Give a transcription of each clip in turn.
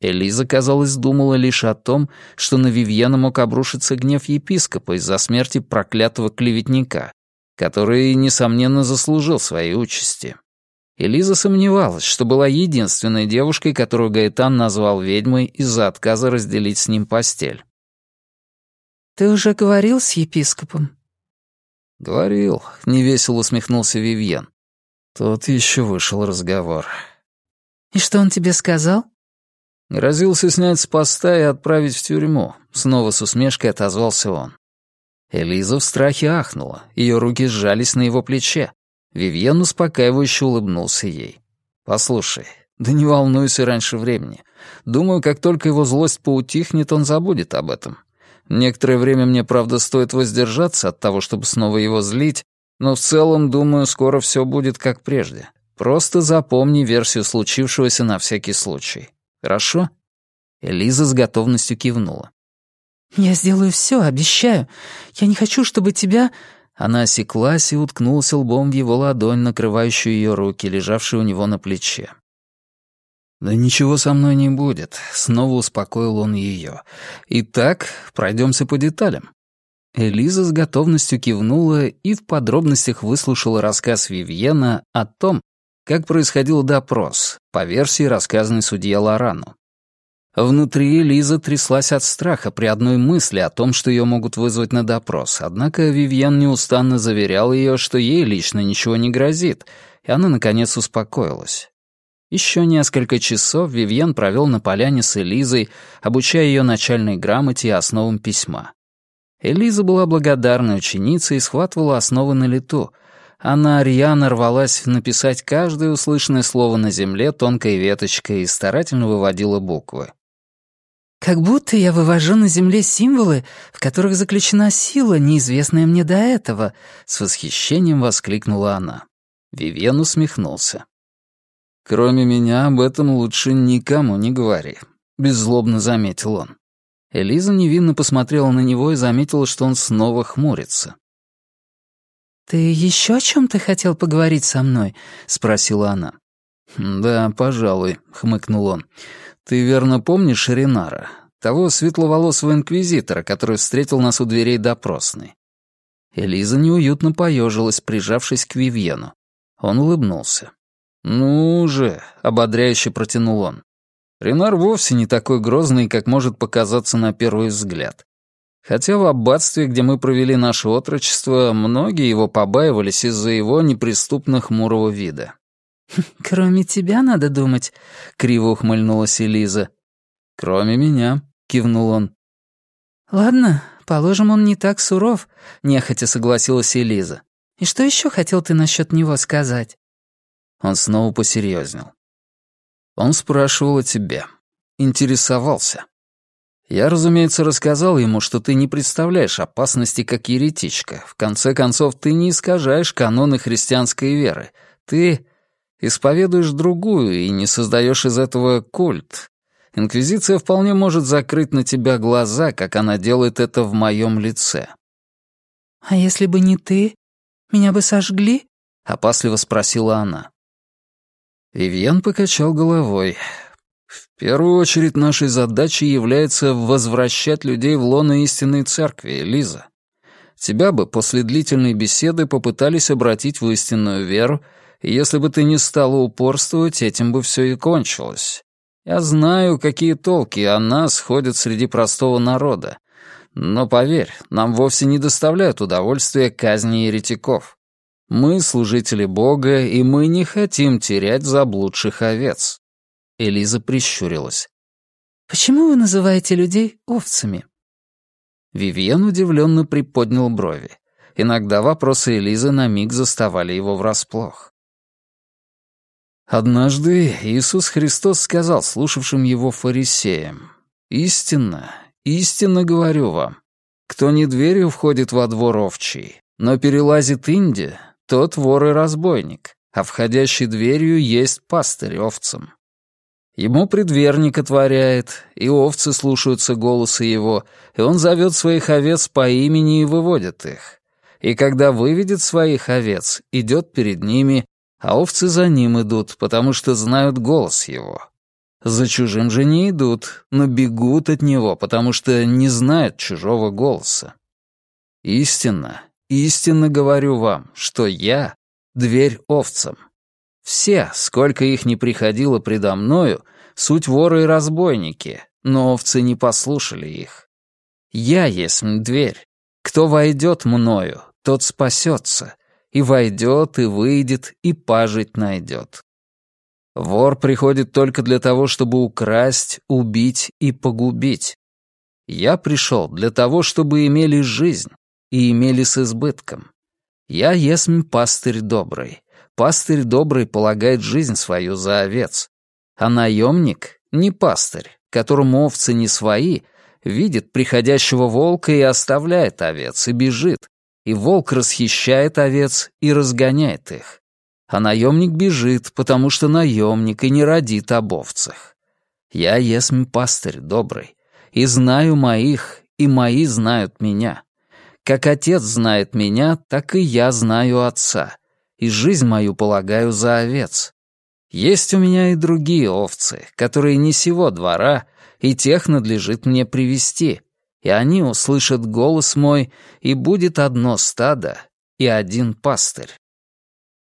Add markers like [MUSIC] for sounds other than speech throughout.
Элиза, казалось, думала лишь о том, что на Вивьена мог обрушиться гнев епископа из-за смерти проклятого клеветника, который, несомненно, заслужил своей участи. Элиза сомневалась, что была единственной девушкой, которую Гаэтан назвал ведьмой из-за отказа разделить с ним постель. «Ты уже говорил с епископом?» «Говорил», — невесело усмехнулся Вивьен. Тут еще вышел разговор. «И что он тебе сказал?» Грозился снять с поста и отправить в тюрьму. Снова с усмешкой отозвался он. Элиза в страхе ахнула, ее руки сжались на его плече. Вивьен успокаивающе улыбнулся ей. «Послушай, да не волнуйся раньше времени. Думаю, как только его злость поутихнет, он забудет об этом. Некоторое время мне, правда, стоит воздержаться от того, чтобы снова его злить, но в целом, думаю, скоро все будет как прежде. Просто запомни версию случившегося на всякий случай. Хорошо?» Элиза с готовностью кивнула. «Я сделаю все, обещаю. Я не хочу, чтобы тебя...» Она осеклась и уткнулась лбом в его ладонь, накрывающую ее руки, лежавшие у него на плече. «Да ничего со мной не будет», — снова успокоил он ее. «Итак, пройдемся по деталям». Элиза с готовностью кивнула и в подробностях выслушала рассказ Вивьена о том, как происходил допрос, по версии, рассказанной судье Лорану. Внутри Лиза тряслась от страха при одной мысли о том, что ее могут вызвать на допрос, однако Вивьен неустанно заверял ее, что ей лично ничего не грозит, и она, наконец, успокоилась. Еще несколько часов Вивьен провел на поляне с Элизой, обучая ее начальной грамоте и основам письма. Элиза была благодарной ученицей и схватывала основы на лету — она рьяно рвалась написать каждое услышанное слово на земле тонкой веточкой и старательно выводила буквы. «Как будто я вывожу на земле символы, в которых заключена сила, неизвестная мне до этого», — с восхищением воскликнула она. Вивьен усмехнулся. «Кроме меня об этом лучше никому не говори», — беззлобно заметил он. Элиза невинно посмотрела на него и заметила, что он снова хмурится. «Ты еще о чем-то хотел поговорить со мной?» — спросила она. «Да, пожалуй», — хмыкнул он. «Ты верно помнишь Ренара, того светловолосого инквизитора, который встретил нас у дверей допросной?» Элиза неуютно поежилась, прижавшись к Вивьену. Он улыбнулся. «Ну же», — ободряюще протянул он. «Ренар вовсе не такой грозный, как может показаться на первый взгляд. Хотя в аббатстве, где мы провели наше отрочество, многие его побаивались из-за его неприступно хмурого вида. [LAUGHS] «Кроме тебя, надо думать», — криво ухмыльнулась Элиза. «Кроме меня», — кивнул он. «Ладно, положим, он не так суров», — нехотя согласилась Элиза. «И что еще хотел ты насчет него сказать?» Он снова посерьезнел. Он спрашивал о тебе. Интересовался. Я, разумеется, рассказал ему, что ты не представляешь опасности как еретичка. В конце концов, ты не искажаешь каноны христианской веры. Ты исповедуешь другую и не создаешь из этого культ. Инквизиция вполне может закрыть на тебя глаза, как она делает это в моем лице. «А если бы не ты, меня бы сожгли?» — опасливо спросила она. Вивьен покачал головой. В первую очередь нашей задачей является возвращать людей в лоно истинной церкви, Лиза. Тебя бы после длительной беседы попытались обратить в истинную веру, и если бы ты не стала упорствовать, этим бы все и кончилось. Я знаю, какие толки о нас ходят среди простого народа. Но поверь, нам вовсе не доставляют удовольствия казни еретиков. Мы служители Бога, и мы не хотим терять заблудших овец. Элиза прищурилась. «Почему вы называете людей овцами?» Вивьен удивленно приподнял брови. Иногда вопросы Элизы на миг заставали его врасплох. Однажды Иисус Христос сказал слушавшим его фарисеям, «Истинно, истинно говорю вам, кто не дверью входит во двор овчий, но перелазит инди, тот вор и разбойник, а входящий дверью есть пастырь овцам. Ему предверник отворяет, и овцы слушаются голоса его, и он зовет своих овец по имени и выводит их. И когда выведет своих овец, идет перед ними, а овцы за ним идут, потому что знают голос его. За чужим же не идут, но бегут от него, потому что не знают чужого голоса. Истинно, истинно говорю вам, что я — дверь овцам. Все, сколько их не приходило предо мною, суть воры и разбойники, но овцы не послушали их. Я есть дверь. Кто войдет мною, тот спасется, и войдет, и выйдет, и пажить найдет. Вор приходит только для того, чтобы украсть, убить и погубить. Я пришел для того, чтобы имели жизнь и имели с избытком. Я есмь пастырь добрый. Пастырь добрый полагает жизнь свою за овец. А наемник — не пастырь, которому овцы не свои, видит приходящего волка и оставляет овец, и бежит, и волк расхищает овец и разгоняет их а наемник бежит, потому что наемник и не родит об овцах. Я есмь пастырь добрый, и знаю моих, и мои знают меня. Как отец знает меня, так и я знаю отца, и жизнь мою полагаю за овец. Есть у меня и другие овцы, которые не сего двора, и тех надлежит мне привести, и они услышат голос мой, и будет одно стадо и один пастырь.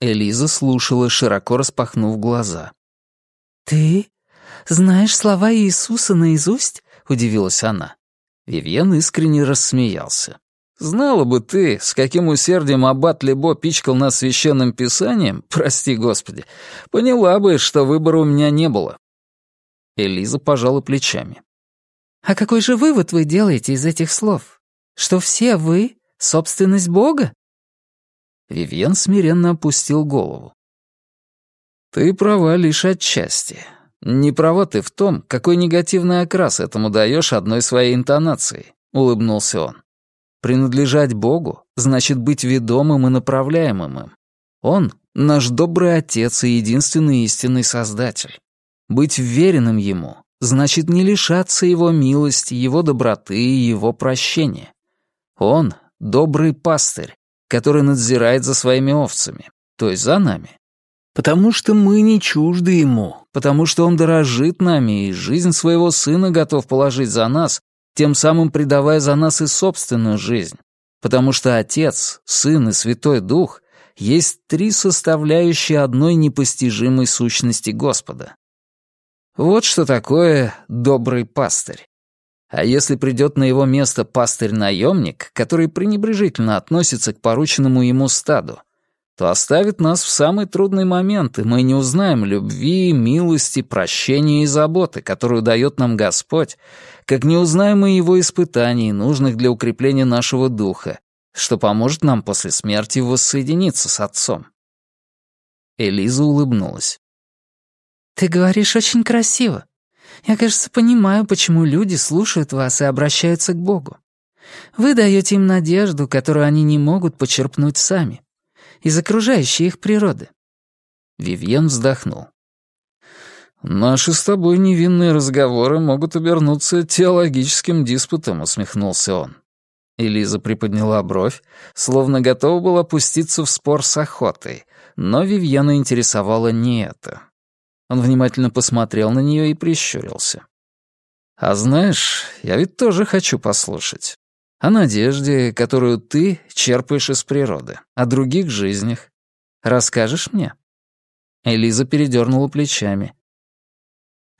Элиза слушала, широко распахнув глаза. «Ты знаешь слова Иисуса наизусть?» — удивилась она. Вивьен искренне рассмеялся. «Знала бы ты, с каким усердием аббат Лебо пичкал нас священным писанием, [LAUGHS] прости господи, поняла бы, что выбора у меня не было». Элиза пожала плечами. «А какой же вывод вы делаете из этих слов? Что все вы — собственность Бога?» Вивьен смиренно опустил голову. «Ты права лишь отчасти. Не права ты в том, какой негативный окрас этому даешь одной своей интонацией», — улыбнулся он. «Принадлежать Богу значит быть ведомым и направляемым им. Он — наш добрый Отец и единственный истинный Создатель. Быть веренным Ему значит не лишаться Его милости, Его доброты и Его прощения. Он — добрый пастырь, который надзирает за своими овцами, то есть за нами. Потому что мы не чужды ему, потому что он дорожит нами и жизнь своего сына готов положить за нас, тем самым предавая за нас и собственную жизнь. Потому что Отец, Сын и Святой Дух есть три составляющие одной непостижимой сущности Господа. Вот что такое добрый пастырь. А если придет на его место пастырь-наемник, который пренебрежительно относится к порученному ему стаду, то оставит нас в самый трудный момент, и мы не узнаем любви, милости, прощения и заботы, которую дает нам Господь, как не узнаем и его испытаний, нужных для укрепления нашего духа, что поможет нам после смерти воссоединиться с Отцом. Элиза улыбнулась. «Ты говоришь очень красиво. Я, кажется, понимаю, почему люди слушают вас и обращаются к Богу. Вы даете им надежду, которую они не могут почерпнуть сами, из окружающей их природы». Вивьен вздохнул. «Наши с тобой невинные разговоры могут обернуться теологическим диспутом», — усмехнулся он. Элиза приподняла бровь, словно готова была пуститься в спор с охотой, но Вивьена интересовала не это. Он внимательно посмотрел на нее и прищурился. «А знаешь, я ведь тоже хочу послушать. О надежде, которую ты черпаешь из природы, о других жизнях. Расскажешь мне?» Элиза передернула плечами.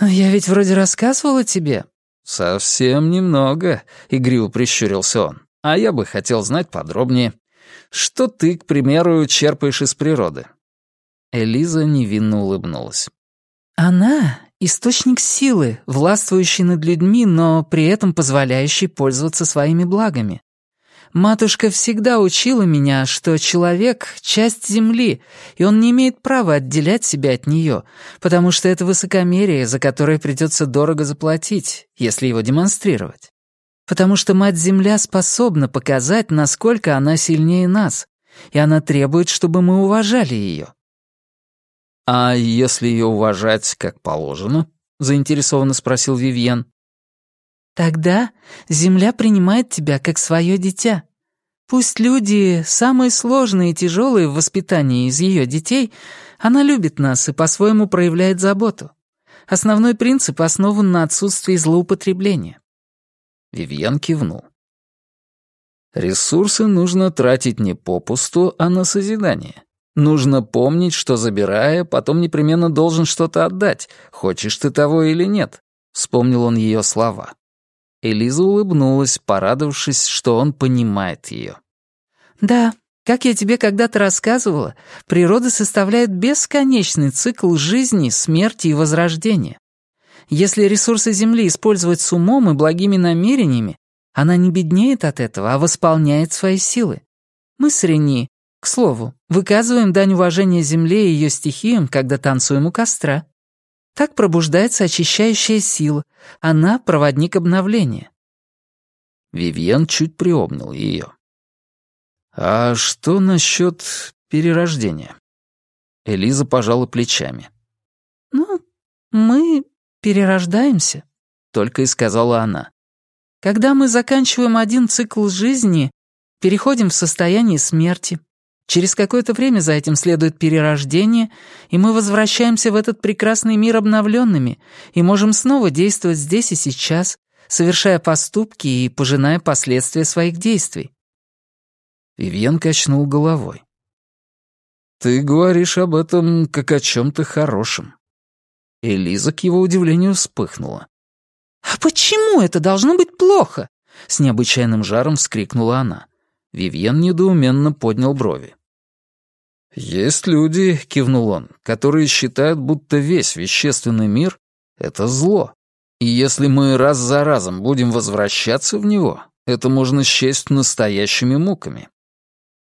«Я ведь вроде рассказывала тебе». «Совсем немного», — игриво прищурился он. «А я бы хотел знать подробнее. Что ты, к примеру, черпаешь из природы?» Элиза невинно улыбнулась. Она — источник силы, властвующий над людьми, но при этом позволяющий пользоваться своими благами. Матушка всегда учила меня, что человек — часть земли, и он не имеет права отделять себя от нее, потому что это высокомерие, за которое придется дорого заплатить, если его демонстрировать. Потому что Мать-Земля способна показать, насколько она сильнее нас, и она требует, чтобы мы уважали ее. «А если ее уважать как положено?» — заинтересованно спросил Вивьен. «Тогда Земля принимает тебя как свое дитя. Пусть люди самые сложные и тяжелые в воспитании из ее детей, она любит нас и по-своему проявляет заботу. Основной принцип основан на отсутствии злоупотребления». Вивьен кивнул. Ресурсы нужно тратить не попусту, а на созидание. Нужно помнить, что, забирая, потом непременно должен что-то отдать, хочешь ты того или нет. Вспомнил он ее слова. Элиза улыбнулась, порадовавшись, что он понимает ее. «Да, как я тебе когда-то рассказывала, природа составляет бесконечный цикл жизни, смерти и возрождения. Если ресурсы Земли использовать с умом и благими намерениями, она не беднеет от этого, а восполняет свои силы. Мы с Рени, к слову, выказываем дань уважения Земле и ее стихиям, когда танцуем у костра. Так пробуждается очищающая сила. Она — проводник обновления. Вивьен чуть приобнял ее. «А что насчет перерождения?» Элиза пожала плечами. «Ну, мы перерождаемся», — только и сказала она. «Когда мы заканчиваем один цикл жизни, переходим в состояние смерти. Через какое-то время за этим следует перерождение, и мы возвращаемся в этот прекрасный мир обновленными и можем снова действовать здесь и сейчас, совершая поступки и пожиная последствия своих действий. Вивьен качнул головой. «Ты говоришь об этом как о чем-то хорошем». Элиза к его удивлению вспыхнула. «А почему это должно быть плохо?» С необычайным жаром вскрикнула она. Вивьен недоуменно поднял брови. «Есть люди», — кивнул он, — «которые считают, будто весь вещественный мир — это зло. И если мы раз за разом будем возвращаться в него, это можно счесть настоящими муками.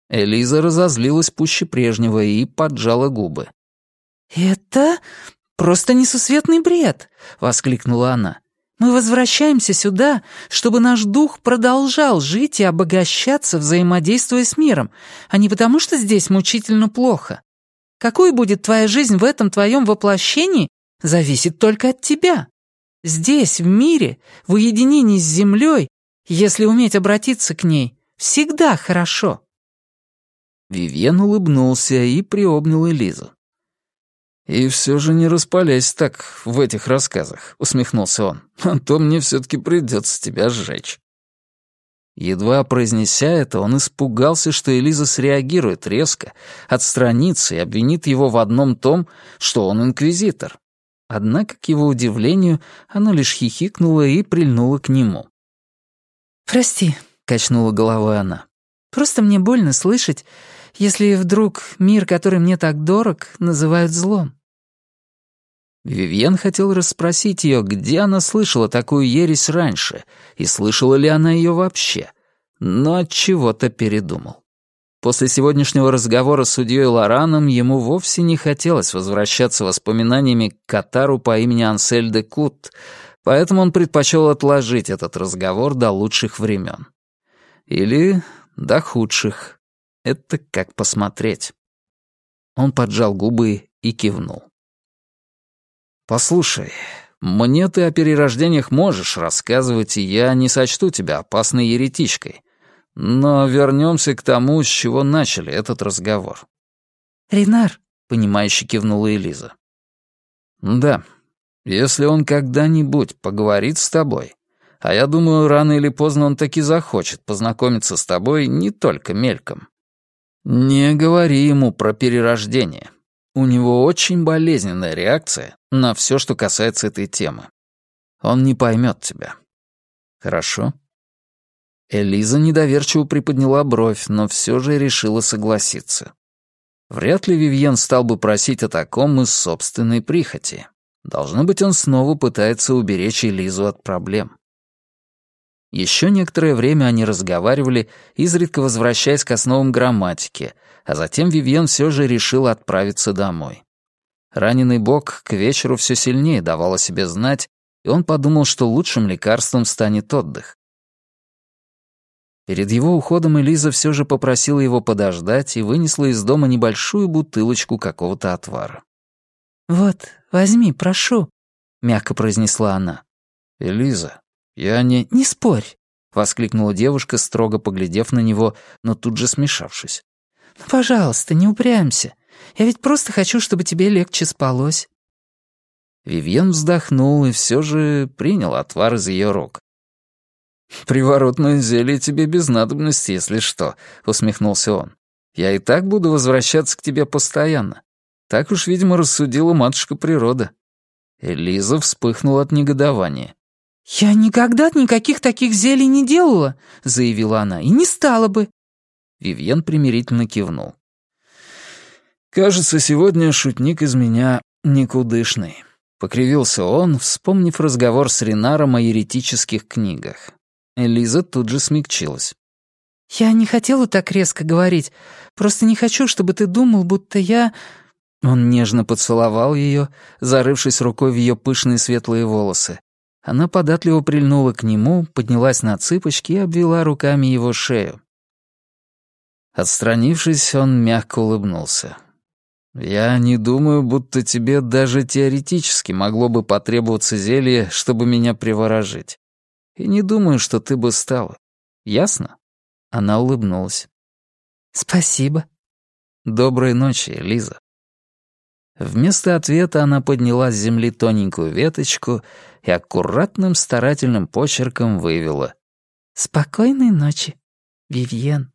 Элиза разозлилась пуще прежнего и поджала губы. «Это просто несусветный бред!» — воскликнула она. «Мы возвращаемся сюда, чтобы наш дух продолжал жить и обогащаться, взаимодействуя с миром, а не потому, что здесь мучительно плохо. Какой будет твоя жизнь в этом твоем воплощении, зависит только от тебя. Здесь, в мире, в уединении с землей, если уметь обратиться к ней, всегда хорошо». Вивьен улыбнулся и приобнял Элизу. «И все же не распаляйся так в этих рассказах», — усмехнулся он. «А то мне все-таки придется тебя сжечь». Едва произнеся это, он испугался, что Элиза среагирует резко, отстранится и обвинит его в одном том, что он инквизитор. Однако, к его удивлению, она лишь хихикнула и прильнула к нему. «Прости», — качнула головой она. «Просто мне больно слышать, если вдруг мир, который мне так дорог, называют злом?» Вивьен хотел расспросить ее, где она слышала такую ересь раньше, и слышала ли она ее вообще, но от чего-то передумал. После сегодняшнего разговора с судьей Лораном ему вовсе не хотелось возвращаться воспоминаниями к Катару по имени Ансель де Кут, поэтому он предпочел отложить этот разговор до лучших времен. Или до худших. Это как посмотреть. Он поджал губы и кивнул. «Послушай, мне ты о перерождениях можешь рассказывать, и я не сочту тебя опасной еретичкой. Но вернемся к тому, с чего начали этот разговор». «Ренар», — понимающе кивнула Элиза. «Да, если он когда-нибудь поговорит с тобой, а я думаю, рано или поздно он таки захочет познакомиться с тобой не только мельком, не говори ему про перерождение. У него очень болезненная реакция на все, что касается этой темы. Он не поймет тебя. Хорошо? Элиза недоверчиво приподняла бровь, но все же решила согласиться. Вряд ли Вивьен стал бы просить о таком из собственной прихоти. Должно быть, он снова пытается уберечь Элизу от проблем. Еще некоторое время они разговаривали, изредка возвращаясь к основам грамматики, а затем Вивьен все же решил отправиться домой. Раненый бок к вечеру все сильнее давал о себе знать, и он подумал, что лучшим лекарством станет отдых. Перед его уходом Элиза все же попросила его подождать и вынесла из дома небольшую бутылочку какого-то отвара. «Вот, возьми, прошу», — мягко произнесла она. «Элиза, «Я не...» «Не спорь», — воскликнула девушка, строго поглядев на него, но тут же смешавшись. «Ну, пожалуйста, не упрямься. Я ведь просто хочу, чтобы тебе легче спалось». Вивьен вздохнул и все же принял отвар из ее рук. «Приворотное зелье тебе без надобности, если что», — усмехнулся он. «Я и так буду возвращаться к тебе постоянно. Так уж, видимо, рассудила матушка природа». Элиза вспыхнула от негодования. «Я никогда никаких таких зелий не делала», — заявила она, — «и не стала бы». Вивьен примирительно кивнул. «Кажется, сегодня шутник из меня никудышный», — покривился он, вспомнив разговор с Ренаром о еретических книгах. Элиза тут же смягчилась. «Я не хотела так резко говорить. Просто не хочу, чтобы ты думал, будто я...» Он нежно поцеловал ее, зарывшись рукой в ее пышные светлые волосы. Она податливо прильнула к нему, поднялась на цыпочки и обвела руками его шею. Отстранившись, он мягко улыбнулся. «Я не думаю, будто тебе даже теоретически могло бы потребоваться зелье, чтобы меня приворожить. И не думаю, что ты бы стала. Ясно?» Она улыбнулась. «Спасибо». «Доброй ночи, Лиза». Вместо ответа она подняла с земли тоненькую веточку и аккуратным старательным почерком вывела. «Спокойной ночи, Вивьен».